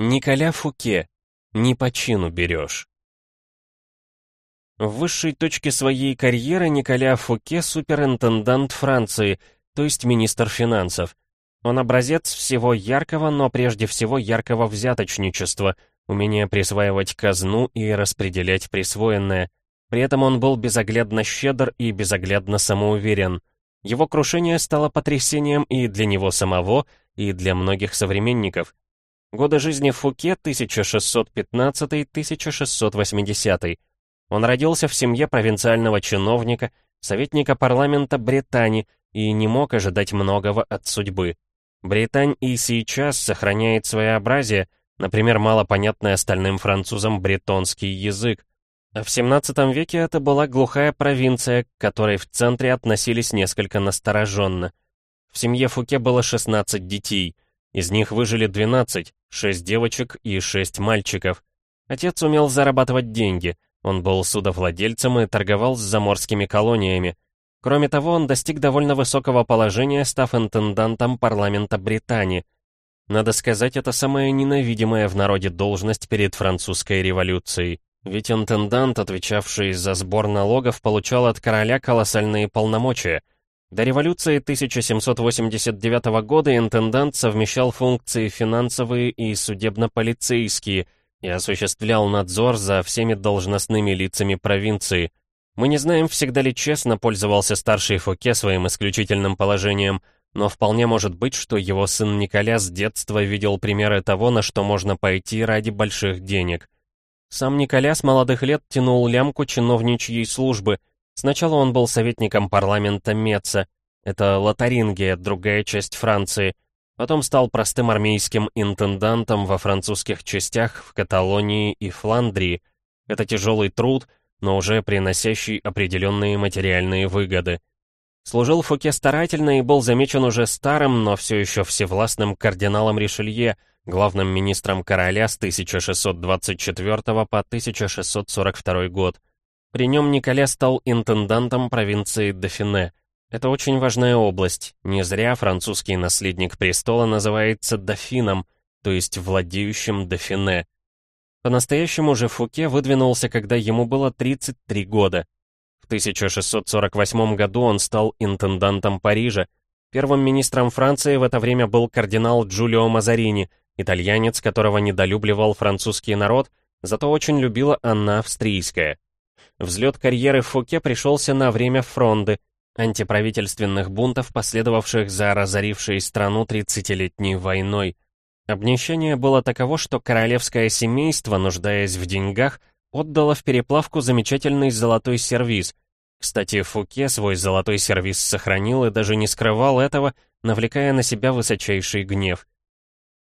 Николя Фуке. Не по чину берешь. В высшей точке своей карьеры Николя Фуке — суперинтендант Франции, то есть министр финансов. Он образец всего яркого, но прежде всего яркого взяточничества, умения присваивать казну и распределять присвоенное. При этом он был безоглядно щедр и безоглядно самоуверен. Его крушение стало потрясением и для него самого, и для многих современников. Годы жизни Фуке 1615-1680. Он родился в семье провинциального чиновника, советника парламента Британии и не мог ожидать многого от судьбы. Британь и сейчас сохраняет своеобразие, например, малопонятный остальным французам бретонский язык. А в 17 веке это была глухая провинция, к которой в центре относились несколько настороженно. В семье Фуке было 16 детей — из них выжили 12, 6 девочек и 6 мальчиков. Отец умел зарабатывать деньги, он был судовладельцем и торговал с заморскими колониями. Кроме того, он достиг довольно высокого положения, став интендантом парламента Британии. Надо сказать, это самая ненавидимая в народе должность перед французской революцией. Ведь интендант, отвечавший за сбор налогов, получал от короля колоссальные полномочия — до революции 1789 года интендант совмещал функции финансовые и судебно-полицейские и осуществлял надзор за всеми должностными лицами провинции. Мы не знаем, всегда ли честно пользовался старший Фуке своим исключительным положением, но вполне может быть, что его сын Николя с детства видел примеры того, на что можно пойти ради больших денег. Сам Николя с молодых лет тянул лямку чиновничьей службы, Сначала он был советником парламента Меца, это Лотарингия, другая часть Франции. Потом стал простым армейским интендантом во французских частях в Каталонии и Фландрии. Это тяжелый труд, но уже приносящий определенные материальные выгоды. Служил Фуке старательно и был замечен уже старым, но все еще всевластным кардиналом Ришелье, главным министром короля с 1624 по 1642 год. При нем Николя стал интендантом провинции Дофине. Это очень важная область. Не зря французский наследник престола называется дофином, то есть владеющим Дофине. По-настоящему же Фуке выдвинулся, когда ему было 33 года. В 1648 году он стал интендантом Парижа. Первым министром Франции в это время был кардинал Джулио Мазарини, итальянец, которого недолюбливал французский народ, зато очень любила Анна Австрийская. Взлет карьеры Фуке пришелся на время фронды, антиправительственных бунтов, последовавших за разорившей страну 30-летней войной. Обнищание было таково, что королевское семейство, нуждаясь в деньгах, отдало в переплавку замечательный золотой сервиз. Кстати, Фуке свой золотой сервиз сохранил и даже не скрывал этого, навлекая на себя высочайший гнев.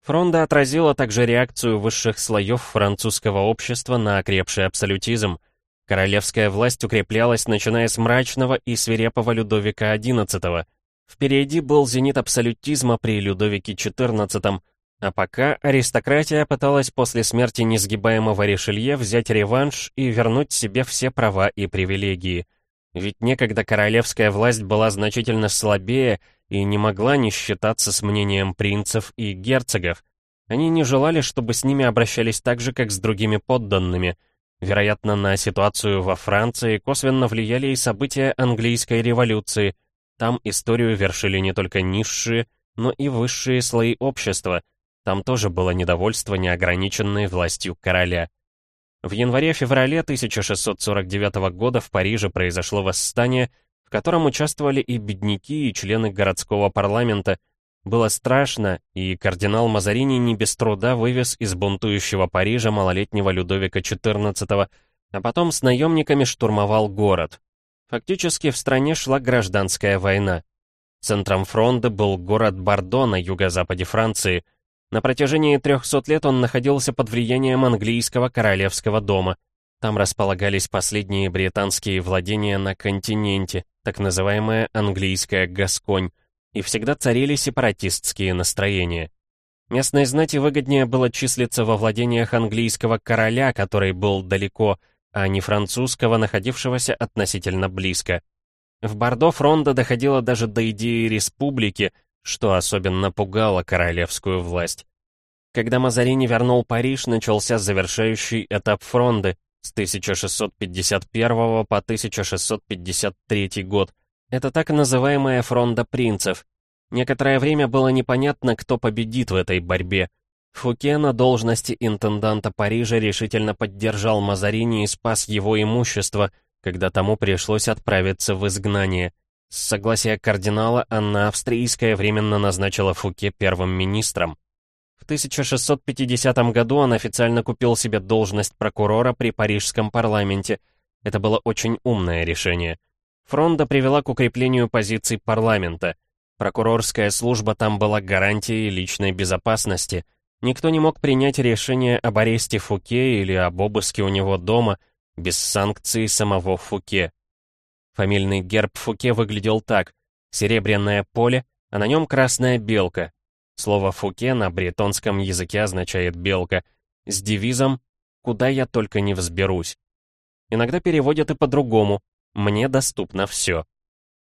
Фронда отразила также реакцию высших слоев французского общества на окрепший абсолютизм — Королевская власть укреплялась, начиная с мрачного и свирепого Людовика XI. Впереди был зенит абсолютизма при Людовике XIV, а пока аристократия пыталась после смерти несгибаемого Ришелье взять реванш и вернуть себе все права и привилегии. Ведь некогда королевская власть была значительно слабее и не могла не считаться с мнением принцев и герцогов. Они не желали, чтобы с ними обращались так же, как с другими подданными — Вероятно, на ситуацию во Франции косвенно влияли и события английской революции. Там историю вершили не только низшие, но и высшие слои общества. Там тоже было недовольство неограниченной властью короля. В январе-феврале 1649 года в Париже произошло восстание, в котором участвовали и бедняки, и члены городского парламента, было страшно, и кардинал Мазарини не без труда вывез из бунтующего Парижа малолетнего Людовика XIV, а потом с наемниками штурмовал город. Фактически в стране шла гражданская война. Центром фронта был город Бордо на юго-западе Франции. На протяжении 300 лет он находился под влиянием английского королевского дома. Там располагались последние британские владения на континенте, так называемая английская Гасконь, и всегда царили сепаратистские настроения. Местной знати выгоднее было числиться во владениях английского короля, который был далеко, а не французского, находившегося относительно близко. В Бордо фронта доходило даже до идеи республики, что особенно пугало королевскую власть. Когда Мазарини вернул Париж, начался завершающий этап фронды с 1651 по 1653 год. Это так называемая фронда принцев. Некоторое время было непонятно, кто победит в этой борьбе. Фуке на должности интенданта Парижа решительно поддержал Мазарини и спас его имущество, когда тому пришлось отправиться в изгнание. С согласия кардинала Анна Австрийская временно назначила Фуке первым министром. В 1650 году он официально купил себе должность прокурора при парижском парламенте. Это было очень умное решение. Фронда привела к укреплению позиций парламента. Прокурорская служба там была гарантией личной безопасности. Никто не мог принять решение об аресте Фуке или об обыске у него дома без санкций самого Фуке. Фамильный герб Фуке выглядел так. Серебряное поле, а на нем красная белка, Слово «фуке» на бретонском языке означает «белка», с девизом «Куда я только не взберусь». Иногда переводят и по-другому «Мне доступно все».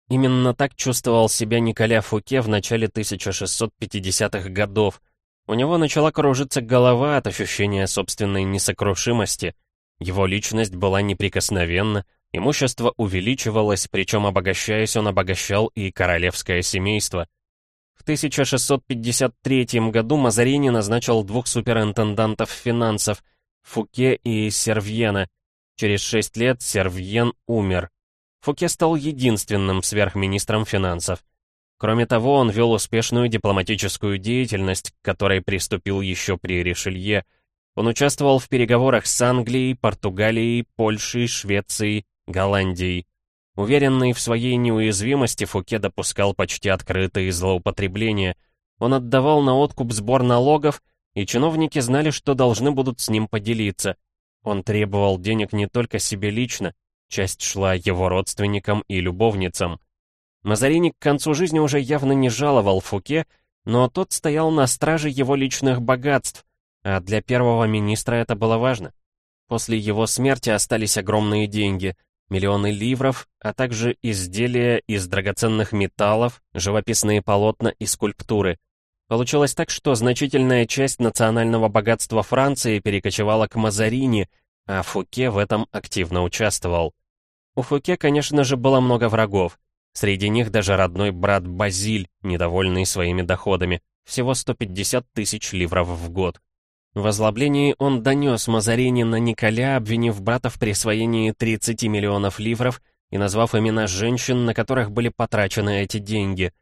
Именно так чувствовал себя Николя Фуке в начале 1650-х годов. У него начала кружиться голова от ощущения собственной несокрушимости. Его личность была неприкосновенна, имущество увеличивалось, причем обогащаясь он обогащал и королевское семейство — в 1653 году Мазарини назначил двух суперинтендантов финансов — Фуке и Сервьена. Через шесть лет Сервьен умер. Фуке стал единственным сверхминистром финансов. Кроме того, он вел успешную дипломатическую деятельность, к которой приступил еще при Ришелье. Он участвовал в переговорах с Англией, Португалией, Польшей, Швецией, Голландией. Уверенный в своей неуязвимости, Фуке допускал почти открытые злоупотребления. Он отдавал на откуп сбор налогов, и чиновники знали, что должны будут с ним поделиться. Он требовал денег не только себе лично, часть шла его родственникам и любовницам. Мазарини к концу жизни уже явно не жаловал Фуке, но тот стоял на страже его личных богатств, а для первого министра это было важно. После его смерти остались огромные деньги — миллионы ливров, а также изделия из драгоценных металлов, живописные полотна и скульптуры. Получилось так, что значительная часть национального богатства Франции перекочевала к Мазарини, а Фуке в этом активно участвовал. У Фуке, конечно же, было много врагов. Среди них даже родной брат Базиль, недовольный своими доходами, всего 150 тысяч ливров в год. В озлоблении он донес Мазарини на Николя, обвинив брата в присвоении 30 миллионов ливров и назвав имена женщин, на которых были потрачены эти деньги.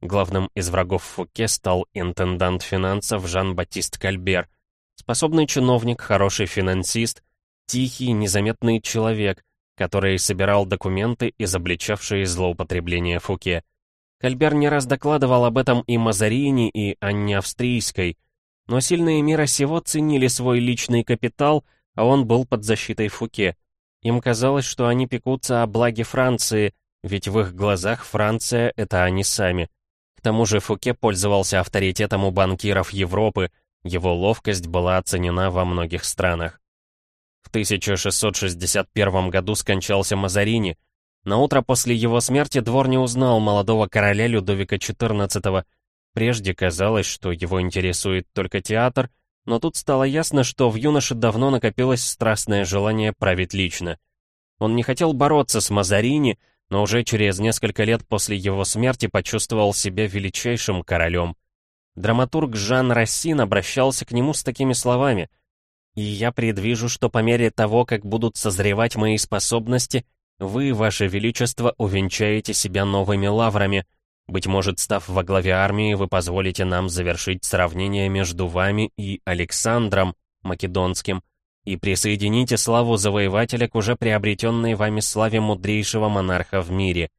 Главным из врагов Фуке стал интендант финансов Жан-Батист Кальбер. Способный чиновник, хороший финансист, тихий, незаметный человек, который собирал документы, изобличавшие злоупотребление Фуке. Кальбер не раз докладывал об этом и Мазарини, и Анне Австрийской, но сильные мира сего ценили свой личный капитал, а он был под защитой Фуке. Им казалось, что они пекутся о благе Франции, ведь в их глазах Франция — это они сами. К тому же Фуке пользовался авторитетом у банкиров Европы, его ловкость была оценена во многих странах. В 1661 году скончался Мазарини. На утро после его смерти двор не узнал молодого короля Людовика XIV, Прежде казалось, что его интересует только театр, но тут стало ясно, что в юноше давно накопилось страстное желание править лично. Он не хотел бороться с Мазарини, но уже через несколько лет после его смерти почувствовал себя величайшим королем. Драматург Жан Рассин обращался к нему с такими словами «И я предвижу, что по мере того, как будут созревать мои способности, вы, ваше величество, увенчаете себя новыми лаврами, быть может, став во главе армии, вы позволите нам завершить сравнение между вами и Александром Македонским и присоедините славу завоевателя к уже приобретенной вами славе мудрейшего монарха в мире.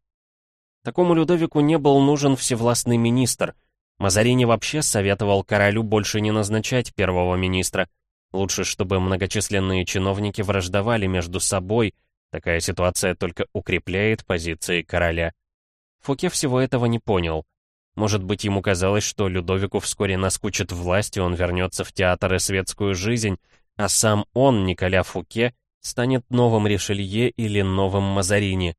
Такому Людовику не был нужен всевластный министр. Мазарини вообще советовал королю больше не назначать первого министра. Лучше, чтобы многочисленные чиновники враждовали между собой, такая ситуация только укрепляет позиции короля. Фуке всего этого не понял. Может быть, ему казалось, что Людовику вскоре наскучит власть, и он вернется в театр и светскую жизнь, а сам он, Николя Фуке, станет новым Ришелье или новым Мазарини.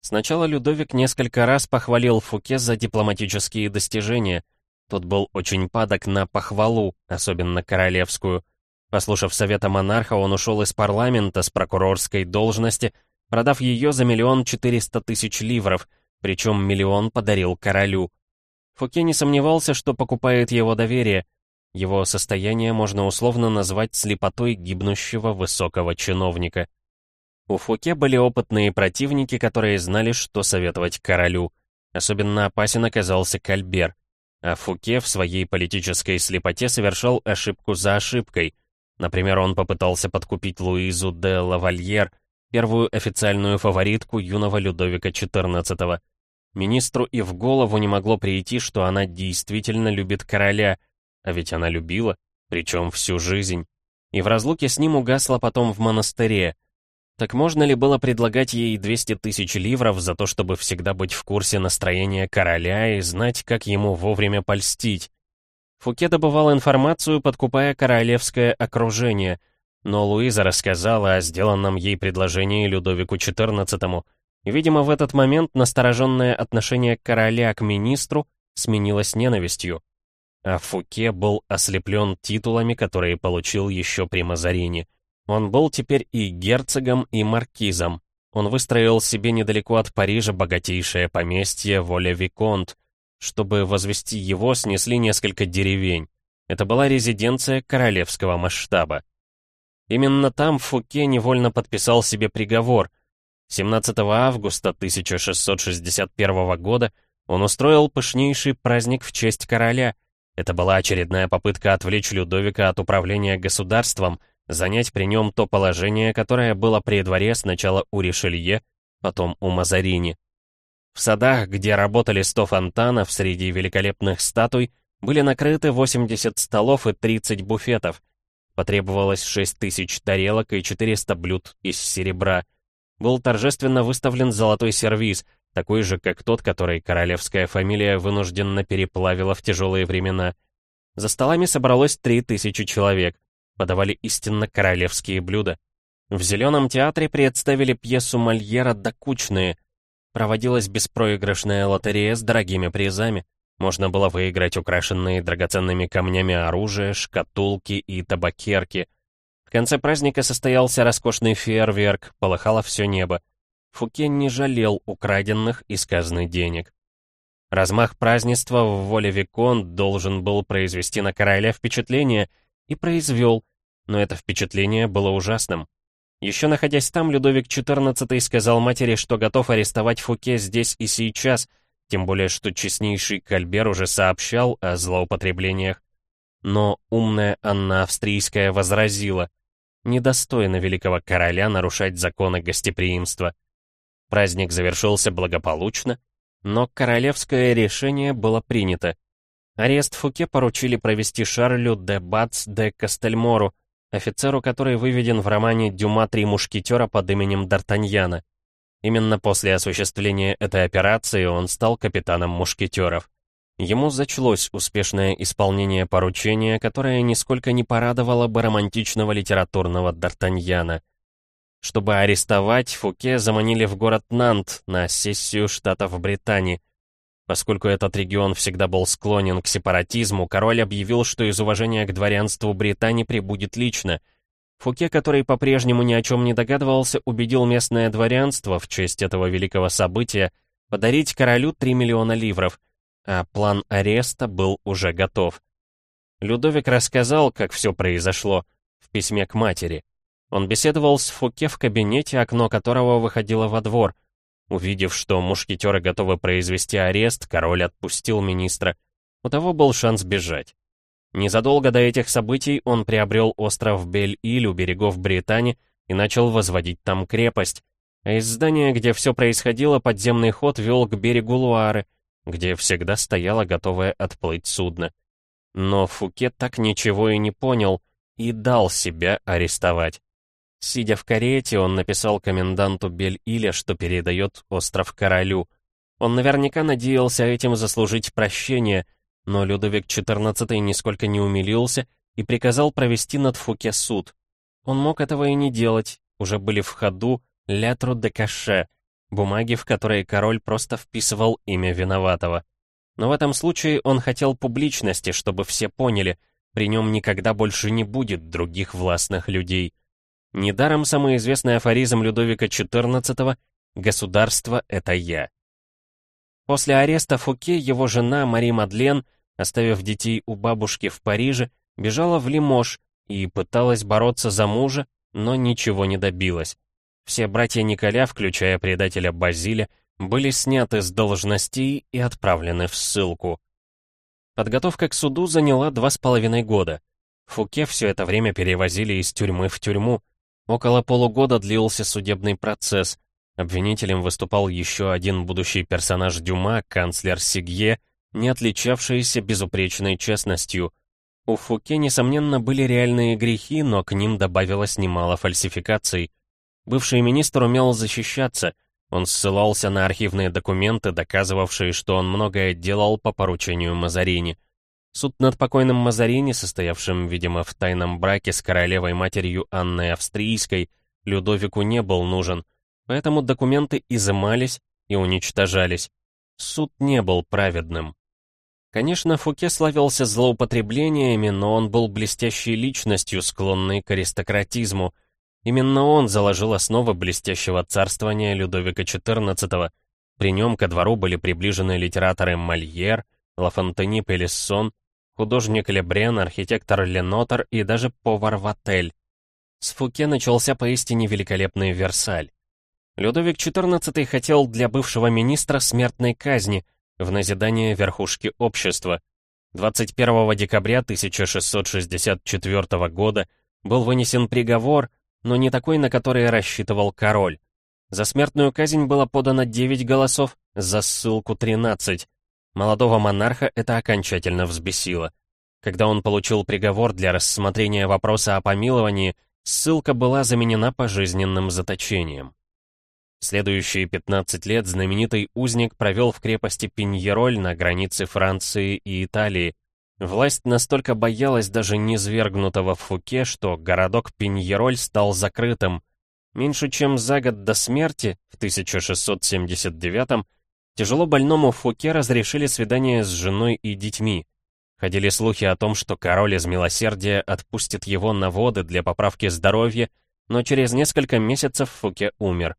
Сначала Людовик несколько раз похвалил Фуке за дипломатические достижения. Тот был очень падок на похвалу, особенно королевскую. Послушав совета монарха, он ушел из парламента с прокурорской должности, продав ее за миллион четыреста тысяч ливров, причем миллион подарил королю. Фуке не сомневался, что покупает его доверие. Его состояние можно условно назвать слепотой гибнущего высокого чиновника. У Фуке были опытные противники, которые знали, что советовать королю. Особенно опасен оказался Кальбер. А Фуке в своей политической слепоте совершал ошибку за ошибкой. Например, он попытался подкупить Луизу де Лавальер, первую официальную фаворитку юного Людовика XIV. Министру и в голову не могло прийти, что она действительно любит короля, а ведь она любила, причем всю жизнь. И в разлуке с ним угасла потом в монастыре — так можно ли было предлагать ей 200 тысяч ливров за то, чтобы всегда быть в курсе настроения короля и знать, как ему вовремя польстить? Фуке добывал информацию, подкупая королевское окружение, но Луиза рассказала о сделанном ей предложении Людовику XIV, видимо, в этот момент настороженное отношение короля к министру сменилось ненавистью. А Фуке был ослеплен титулами, которые получил еще при Мазарине — он был теперь и герцогом, и маркизом. Он выстроил себе недалеко от Парижа богатейшее поместье Воля-Виконт. Чтобы возвести его, снесли несколько деревень. Это была резиденция королевского масштаба. Именно там Фуке невольно подписал себе приговор. 17 августа 1661 года он устроил пышнейший праздник в честь короля. Это была очередная попытка отвлечь Людовика от управления государством, занять при нем то положение, которое было при дворе сначала у Ришелье, потом у Мазарини. В садах, где работали 100 фонтанов среди великолепных статуй, были накрыты 80 столов и 30 буфетов. Потребовалось 6 тысяч тарелок и 400 блюд из серебра. Был торжественно выставлен золотой сервиз, такой же, как тот, который королевская фамилия вынужденно переплавила в тяжелые времена. За столами собралось 3000 человек подавали истинно королевские блюда. В Зеленом театре представили пьесу Мольера «Докучные». Проводилась беспроигрышная лотерея с дорогими призами. Можно было выиграть украшенные драгоценными камнями оружие, шкатулки и табакерки. В конце праздника состоялся роскошный фейерверк, полыхало все небо. Фуке не жалел украденных из казны денег. Размах празднества в воле Викон должен был произвести на короля впечатление — и произвел, но это впечатление было ужасным. Еще находясь там, Людовик XIV сказал матери, что готов арестовать Фуке здесь и сейчас, тем более что честнейший Кальбер уже сообщал о злоупотреблениях. Но умная Анна Австрийская возразила, недостойно великого короля нарушать законы гостеприимства. Праздник завершился благополучно, но королевское решение было принято. Арест Фуке поручили провести Шарлю де Бац де Кастельмору, офицеру, который выведен в романе «Дюма три мушкетера» под именем Д'Артаньяна. Именно после осуществления этой операции он стал капитаном мушкетеров. Ему зачлось успешное исполнение поручения, которое нисколько не порадовало бы романтичного литературного Д'Артаньяна. Чтобы арестовать, Фуке заманили в город Нант на сессию штатов Британии, Поскольку этот регион всегда был склонен к сепаратизму, король объявил, что из уважения к дворянству Британии прибудет лично. Фуке, который по-прежнему ни о чем не догадывался, убедил местное дворянство в честь этого великого события подарить королю 3 миллиона ливров, а план ареста был уже готов. Людовик рассказал, как все произошло, в письме к матери. Он беседовал с Фуке в кабинете, окно которого выходило во двор — Увидев, что мушкетеры готовы произвести арест, король отпустил министра. У того был шанс бежать. Незадолго до этих событий он приобрел остров Бель-Иль у берегов Британии и начал возводить там крепость. А из здания, где все происходило, подземный ход вел к берегу Луары, где всегда стояло готовое отплыть судно. Но Фуке так ничего и не понял и дал себя арестовать. Сидя в карете, он написал коменданту Бель-Иля, что передает остров королю. Он наверняка надеялся этим заслужить прощение, но Людовик XIV нисколько не умилился и приказал провести над Фуке суд. Он мог этого и не делать, уже были в ходу «Лятру де Каше», бумаги, в которые король просто вписывал имя виноватого. Но в этом случае он хотел публичности, чтобы все поняли, при нем никогда больше не будет других властных людей. Недаром самый известный афоризм Людовика XIV «Государство — это я». После ареста Фуке его жена Мари Мадлен, оставив детей у бабушки в Париже, бежала в Лимож и пыталась бороться за мужа, но ничего не добилась. Все братья Николя, включая предателя Базиля, были сняты с должностей и отправлены в ссылку. Подготовка к суду заняла два с половиной года. Фуке все это время перевозили из тюрьмы в тюрьму. Около полугода длился судебный процесс. Обвинителем выступал еще один будущий персонаж Дюма, канцлер Сигье, не отличавшийся безупречной честностью. У Фуке, несомненно, были реальные грехи, но к ним добавилось немало фальсификаций. Бывший министр умел защищаться — он ссылался на архивные документы, доказывавшие, что он многое делал по поручению Мазарини. Суд над покойным Мазарини, состоявшим, видимо, в тайном браке с королевой-матерью Анной Австрийской, Людовику не был нужен, поэтому документы изымались и уничтожались. Суд не был праведным. Конечно, Фуке славился злоупотреблениями, но он был блестящей личностью, склонной к аристократизму — Именно он заложил основы блестящего царствования Людовика XIV. При нем ко двору были приближены литераторы Мольер, Лафонтени Пелессон, художник Лебрен, архитектор Ленотер и даже повар Ватель. С Фуке начался поистине великолепный Версаль. Людовик XIV хотел для бывшего министра смертной казни в назидание верхушки общества. 21 декабря 1664 года был вынесен приговор, но не такой, на который рассчитывал король. За смертную казнь было подано 9 голосов, за ссылку 13. Молодого монарха это окончательно взбесило. Когда он получил приговор для рассмотрения вопроса о помиловании, ссылка была заменена пожизненным заточением. Следующие 15 лет знаменитый узник провел в крепости Пиньероль на границе Франции и Италии, Власть настолько боялась даже низвергнутого Фуке, что городок Пиньероль стал закрытым. Меньше чем за год до смерти, в 1679-м, тяжело больному Фуке разрешили свидание с женой и детьми. Ходили слухи о том, что король из милосердия отпустит его на воды для поправки здоровья, но через несколько месяцев Фуке умер.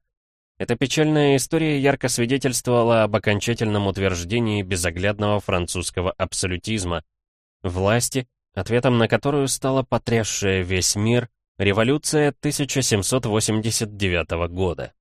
Эта печальная история ярко свидетельствовала об окончательном утверждении безоглядного французского абсолютизма — власти, ответом на которую стала потрясшая весь мир революция 1789 года.